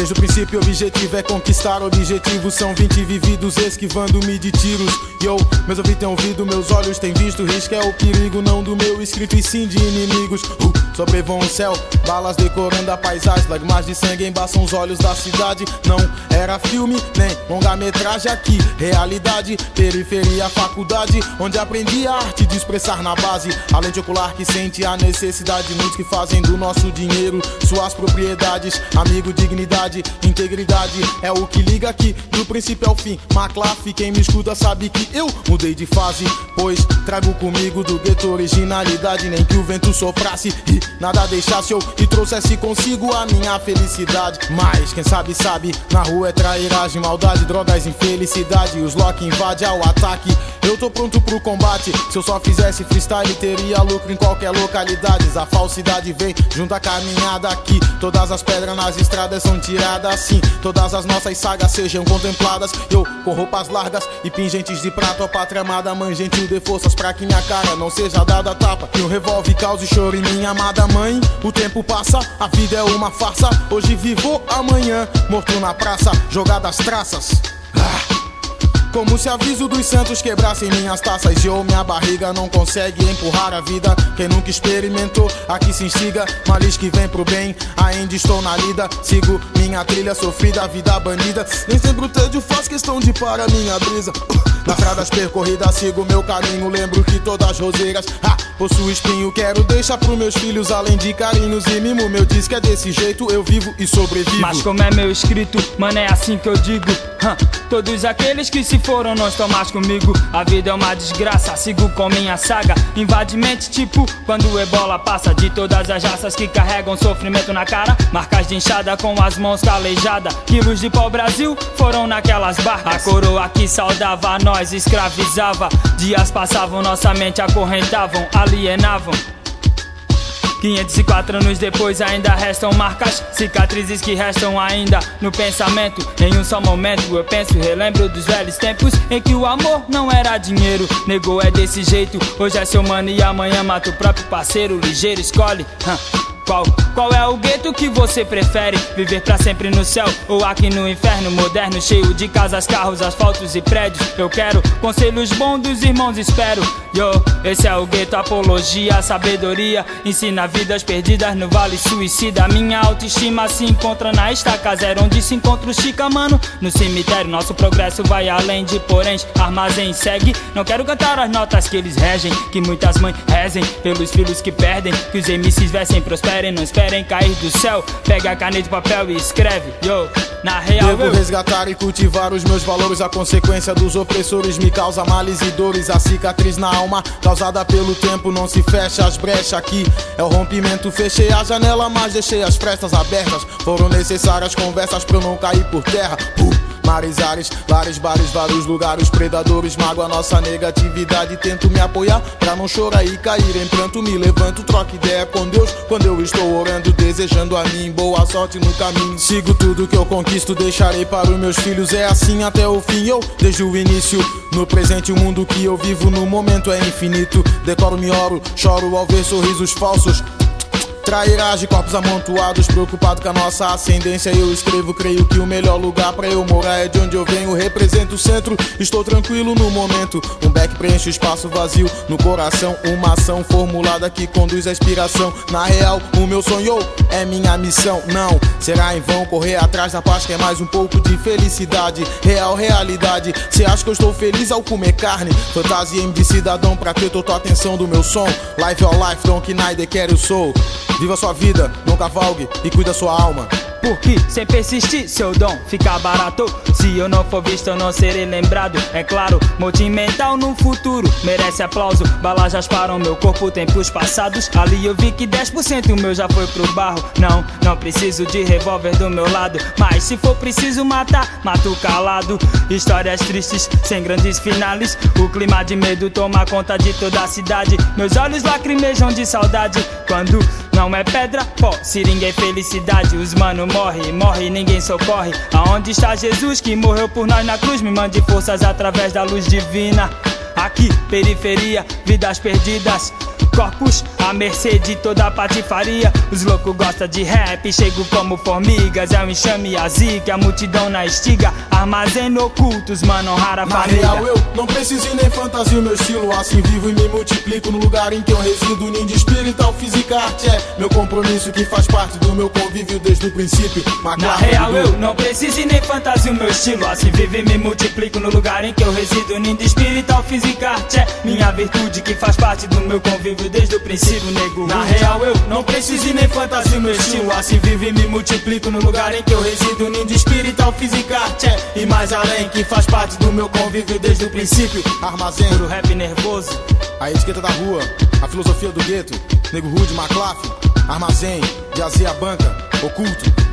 Desde o princípio, objetivo é conquistar. Objetivos são 20 vividos, esquivando-me de tiros. Yo, meus ouvidos têm ouvido, meus olhos têm visto. Risco é o perigo, não do meu escrito, e sim de inimigos. Uh, sobrevoam o céu, balas decorando a paisagem. Lágrimas de sangue embaçam os olhos da cidade. Não era filme, nem longa-metragem aqui. Realidade, periferia, faculdade. Onde aprendi a arte de expressar na base. A lente ocular que sente a necessidade. Muitos que fazem do nosso dinheiro suas propriedades. Amigo, dignidade, integridade. É o que liga aqui, do princípio ao fim. McLaughlin, quem me escuta sabe que eu mudei de fase. Pois trago comigo do gueto originalidade. Nem que o vento soprasse e nada deixasse eu e trouxesse consigo a minha felicidade. Mas quem sabe, sabe, na rua é trairagem, maldade, drogas, infelicidade. Os lock invade ao ataque. Eu tô pronto pro combate. Se eu só fizesse freestyle, teria lucro em qualquer localidade. A falsidade vem junto à caminhada aqui. Todas as pedras nas estradas são tiradas assim. Todas as nossas sagas sejam contempladas. Eu com roupas largas e pingentes de prata. Ó pátria amada, mãe gentil, dê forças pra que minha cara não seja dada tapa. E um revólver cause choro em minha amada mãe. O tempo passa, a vida é uma farsa. Hoje vivo, amanhã morto na praça, jogadas traças. Ah. Como se aviso dos santos quebrassem minhas taças. E ou minha barriga não consegue empurrar a vida. Quem nunca experimentou, aqui se instiga. Malis que vem pro bem, ainda estou na lida. Sigo minha trilha sofrida, vida banida. Nem sempre o tédio faz questão de para minha brisa. Estradas percorridas, sigo meu caminho. Lembro que todas as roseiras ah, possuem espinho. Quero deixar pros meus filhos, além de carinhos e mimo. Meu que é desse jeito, eu vivo e sobrevivo. Mas como é meu escrito, mano, é assim que eu digo. Hã, Todos aqueles que se foram não estão mais comigo. A vida é uma desgraça, sigo com minha saga. Invade mente, tipo quando o ebola passa. De todas as raças que carregam sofrimento na cara. Marcas de inchada com as mãos calejadas. Quilos de pau Brasil foram naquelas barcas. A coroa que saudava a nós, escravizava. Dias passavam, nossa mente acorrentavam, alienavam. 504 anos depois ainda restam marcas, cicatrizes que restam ainda no pensamento. Em um só momento eu penso relembro dos velhos tempos em que o amor não era dinheiro. Negou é desse jeito, hoje é seu mano e amanhã mata o próprio parceiro. Ligeiro escolhe. hã. Qual, qual é o gueto que você prefere? Viver pra sempre no céu ou aqui no inferno moderno, cheio de casas, carros, asfaltos e prédios? Eu quero conselhos bons dos irmãos, espero. Yo, esse é o gueto, apologia, sabedoria. Ensina vidas perdidas no vale suicida. Minha autoestima se encontra na estaca zero, onde se encontra o Chica, mano. No cemitério, nosso progresso vai além de poréns. Armazém segue. Não quero cantar as notas que eles regem. Que muitas mães rezem pelos filhos que perdem. Que os MCs vestem, não esperem cair do céu. Pega a caneta e papel e escreve. Yo, na real, Devo eu. resgatar e cultivar os meus valores. A consequência dos opressores me causa males e dores. A cicatriz na alma, causada pelo tempo, não se fecha as brechas aqui. É o rompimento. Fechei a janela, mas deixei as frestas abertas. Foram necessárias conversas pra eu não cair por terra. Uh. Mares, ares, lares, bares, vários lugares, predadores, mago a nossa negatividade. Tento me apoiar pra não chorar e cair em pranto. Me levanto, troco ideia com Deus quando eu estou orando, desejando a mim boa sorte no caminho. Sigo tudo que eu conquisto, deixarei para os meus filhos. É assim até o fim, eu desde o início. No presente, o mundo que eu vivo no momento é infinito. Decoro, me oro, choro ao ver sorrisos falsos. Trairagem, corpos amontoados, preocupado com a nossa ascendência. Eu escrevo, creio que o melhor lugar pra eu morar é de onde eu venho. Represento o centro, estou tranquilo no momento. Um beck preenche o espaço vazio no coração. Uma ação formulada que conduz à inspiração. Na real, o meu sonho é minha missão. Não será em vão correr atrás da paz, que é mais um pouco de felicidade. Real, realidade. Cê acha que eu estou feliz ao comer carne? Fantasia de cidadão pra ter total atenção do meu som. Life or life, don't que Naider quer eu sou. Viva sua vida, não cavalgue e cuida sua alma. Porque sem persistir, seu dom fica barato. Se eu não for visto, eu não serei lembrado. É claro, motim mental no futuro merece aplauso. Balas param meu corpo, tempos passados. Ali eu vi que 10% meu já foi pro barro. Não, não preciso de revólver do meu lado. Mas se for preciso matar, mato calado. Histórias tristes, sem grandes finales. O clima de medo toma conta de toda a cidade. Meus olhos lacrimejam de saudade. Quando não é pedra, pó, seringa é felicidade. Os mano morre, morre, ninguém socorre. Aonde está Jesus que morreu por nós na cruz? Me mande forças através da luz divina. Aqui, periferia, vidas perdidas. Corpos à mercê de toda a patifaria. Os loucos gostam de rap, chego como formigas. É o enxame a zica, a multidão na estiga. Armazém ocultos, mano, rara Na família. real eu não preciso nem fantasio meu estilo Assim vivo e me multiplico no lugar em que eu resido Ninja espiritual, física, arte é meu compromisso Que faz parte do meu convívio desde o princípio Na Macabro real eu não preciso nem fantasio meu estilo Assim vivo e me multiplico no lugar em que eu resido Ninja espiritual, física, arte é minha virtude Que faz parte do meu convívio desde o princípio, nego. Na real eu não preciso nem fantasio meu estilo. Assim vivo e me multiplico no lugar em que eu resido. Ninja espiritual, física, arte é. E mais além Que faz parte do meu convívio desde o princípio. Armazém, Puro rap nervoso. A etiqueta da rua A filosofia do gueto. Nego Rude, McLaughlin Armazém, Jazia Banca Oculto